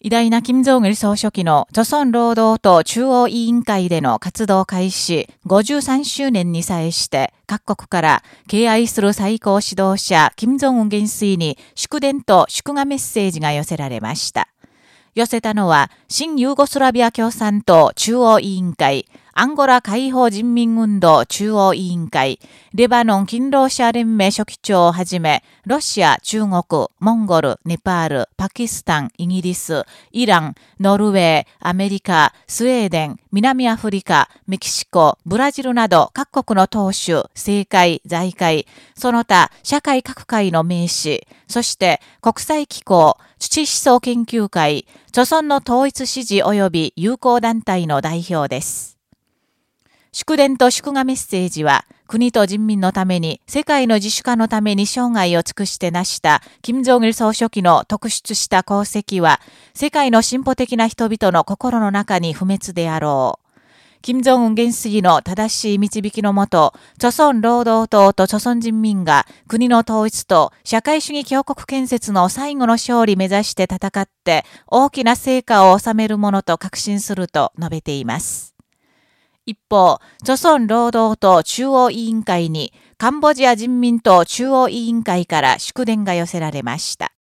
偉大な金正義総書記の著村労働党中央委員会での活動開始53周年に際して各国から敬愛する最高指導者金正恩元帥に祝電と祝賀メッセージが寄せられました。寄せたのは、新ユーゴスラビア共産党中央委員会、アンゴラ解放人民運動中央委員会、レバノン勤労者連盟書記長をはじめ、ロシア、中国、モンゴル、ネパール、パキスタン、イギリス、イラン、ノルウェー、アメリカ、スウェーデン、南アフリカ、メキシコ、ブラジルなど各国の党首、政界、財界、その他社会各界の名士、そして国際機構、土思想研究会、著村の統一支持及び友好団体の代表です。祝電と祝賀メッセージは、国と人民のために、世界の自主化のために生涯を尽くして成した、金正義総書記の特出した功績は、世界の進歩的な人々の心の中に不滅であろう。金正恩元帥の正しい導きのもと、著村労働党と著村人民が国の統一と社会主義強国建設の最後の勝利目指して戦って大きな成果を収めるものと確信すると述べています。一方、著村労働党中央委員会にカンボジア人民党中央委員会から祝電が寄せられました。